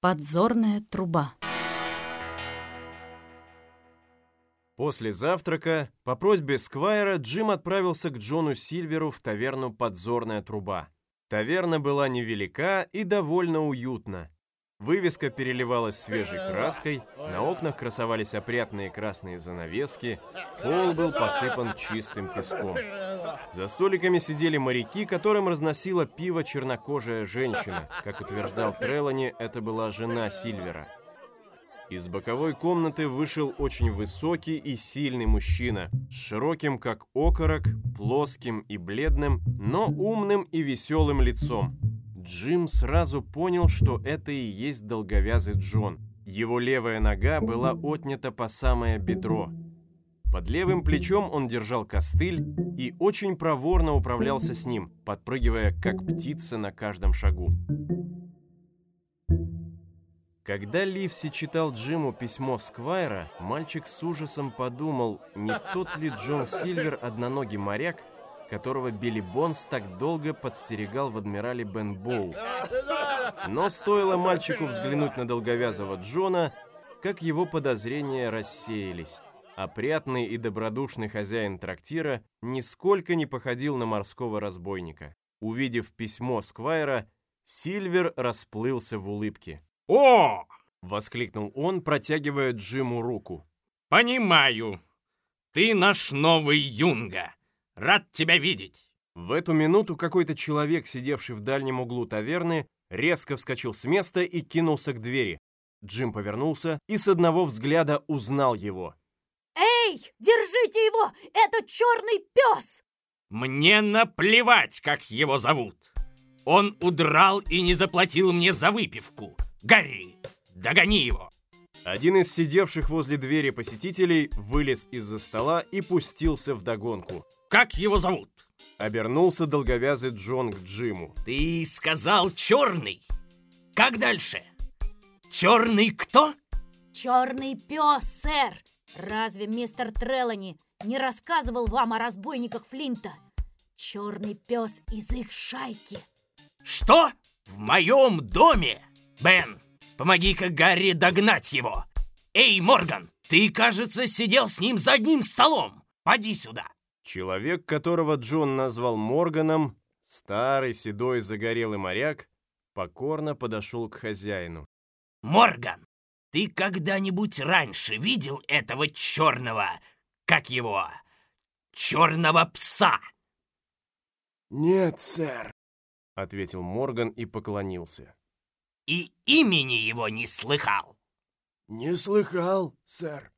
Подзорная труба. После завтрака, по просьбе Сквайра, Джим отправился к Джону Сильверу в таверну «Подзорная труба». Таверна была невелика и довольно уютна. Вывеска переливалась свежей краской, на окнах красовались опрятные красные занавески, пол был посыпан чистым песком. За столиками сидели моряки, которым разносила пиво чернокожая женщина. Как утверждал Трелани, это была жена Сильвера. Из боковой комнаты вышел очень высокий и сильный мужчина, с широким как окорок, плоским и бледным, но умным и веселым лицом. Джим сразу понял, что это и есть долговязый Джон. Его левая нога была отнята по самое бедро. Под левым плечом он держал костыль и очень проворно управлялся с ним, подпрыгивая, как птица на каждом шагу. Когда Ливси читал Джиму письмо Сквайра, мальчик с ужасом подумал, не тот ли Джон Сильвер одноногий моряк, которого Билли Бонс так долго подстерегал в адмирале Бен Боу. Но стоило мальчику взглянуть на долговязого Джона, как его подозрения рассеялись. Опрятный и добродушный хозяин трактира нисколько не походил на морского разбойника. Увидев письмо Сквайра, Сильвер расплылся в улыбке. «О!» — воскликнул он, протягивая Джиму руку. «Понимаю. Ты наш новый юнга. Рад тебя видеть!» В эту минуту какой-то человек, сидевший в дальнем углу таверны, резко вскочил с места и кинулся к двери. Джим повернулся и с одного взгляда узнал его. «Эй, держите его! Это черный пес!» «Мне наплевать, как его зовут! Он удрал и не заплатил мне за выпивку! Гарри, догони его!» Один из сидевших возле двери посетителей вылез из-за стола и пустился в догонку. Как его зовут?» Обернулся долговязый Джон к Джиму. «Ты сказал черный. Как дальше? Черный кто?» «Черный пес, сэр. Разве мистер Трелани не рассказывал вам о разбойниках Флинта? Черный пес из их шайки». «Что? В моем доме? Бен, помоги-ка Гарри догнать его. Эй, Морган, ты, кажется, сидел с ним за одним столом. Поди сюда». Человек, которого Джон назвал Морганом, старый, седой, загорелый моряк, покорно подошел к хозяину. «Морган, ты когда-нибудь раньше видел этого черного, как его, черного пса?» «Нет, сэр», — ответил Морган и поклонился. «И имени его не слыхал?» «Не слыхал, сэр».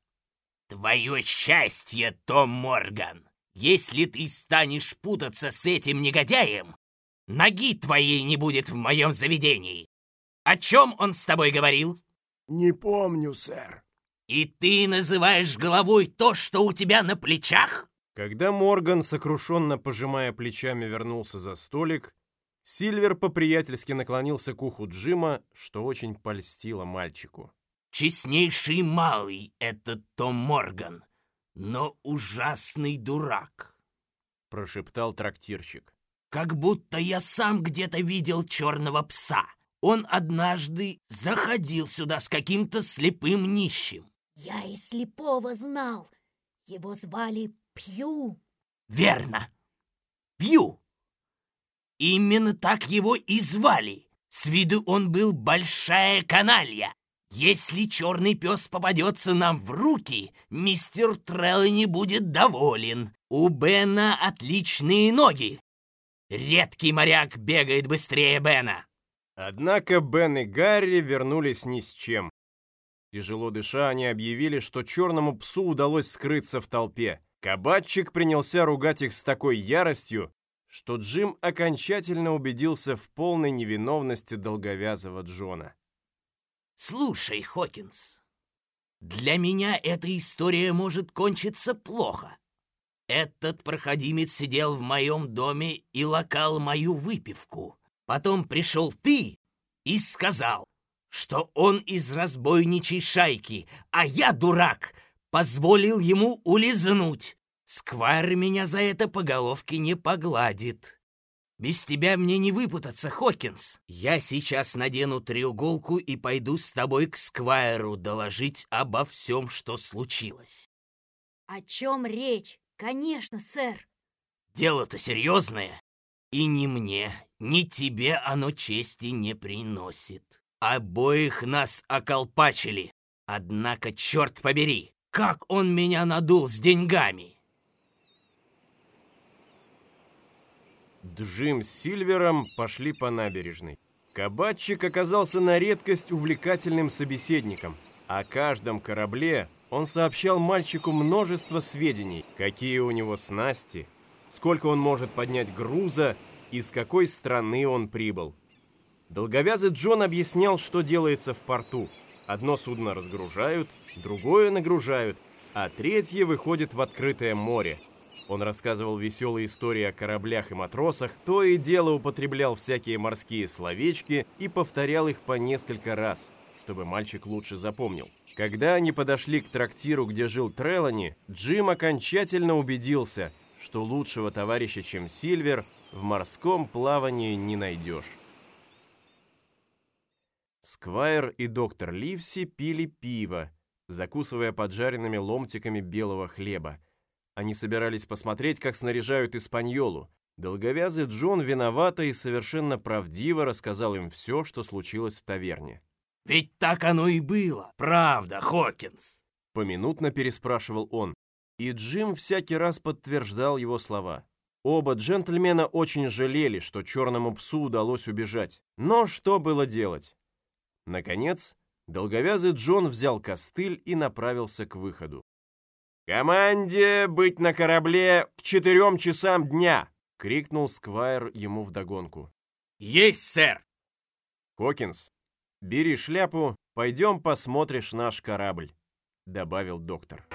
«Твое счастье, Том Морган! Если ты станешь путаться с этим негодяем, ноги твоей не будет в моем заведении. О чем он с тобой говорил? Не помню, сэр. И ты называешь головой то, что у тебя на плечах? Когда Морган, сокрушенно пожимая плечами, вернулся за столик, Сильвер по-приятельски наклонился к уху Джима, что очень польстило мальчику. «Честнейший малый этот Том Морган но ужасный дурак», — прошептал трактирщик. «Как будто я сам где-то видел черного пса. Он однажды заходил сюда с каким-то слепым нищим». «Я и слепого знал. Его звали Пью». «Верно, Пью. Именно так его и звали. С виду он был большая каналья, если черный пес попадется нам в руки, мистер Треллани будет доволен. У Бена отличные ноги. Редкий моряк бегает быстрее Бена. Однако Бен и Гарри вернулись ни с чем. Тяжело дыша, они объявили, что черному псу удалось скрыться в толпе. Кабачик принялся ругать их с такой яростью, что Джим окончательно убедился в полной невиновности долговязого Джона. Слушай, Хокинс, для меня эта история может кончиться плохо. Этот проходимец сидел в моем доме и лакал мою выпивку. Потом пришел ты и сказал, что он из разбойничей шайки, а я, дурак, позволил ему улизнуть. Сквайр меня за это по головке не погладит. Без тебя мне не выпутаться, Хокинс. Я сейчас надену треуголку и пойду с тобой к Сквайру доложить обо всем, что случилось. О чем речь? Конечно, сэр. Дело-то серьезное. И ни мне, ни тебе оно чести не приносит. Обоих нас околпачили. Однако, черт побери, как он меня надул с деньгами! Джим с Сильвером пошли по набережной. Кабатчик оказался на редкость увлекательным собеседником. О каждом корабле он сообщал мальчику множество сведений, какие у него снасти, сколько он может поднять груза и с какой страны он прибыл. Долговязый Джон объяснял, что делается в порту. Одно судно разгружают, другое нагружают, а третье выходит в открытое море – он рассказывал веселые истории о кораблях и матросах, то и дело употреблял всякие морские словечки и повторял их по несколько раз, чтобы мальчик лучше запомнил. Когда они подошли к трактиру, где жил Трелани, Джим окончательно убедился, что лучшего товарища, чем Сильвер, в морском плавании не найдешь. Сквайр и доктор Ливси пили пиво, закусывая поджаренными ломтиками белого хлеба. Они собирались посмотреть, как снаряжают Испаньолу. Долговязый Джон виновато и совершенно правдиво рассказал им все, что случилось в таверне. «Ведь так оно и было, правда, Хокинс?» Поминутно переспрашивал он, и Джим всякий раз подтверждал его слова. Оба джентльмена очень жалели, что черному псу удалось убежать. Но что было делать? Наконец, долговязый Джон взял костыль и направился к выходу. «Команде быть на корабле к четырем часам дня!» — крикнул Сквайр ему вдогонку. «Есть, сэр!» «Хокинс, бери шляпу, пойдем посмотришь наш корабль», — добавил доктор.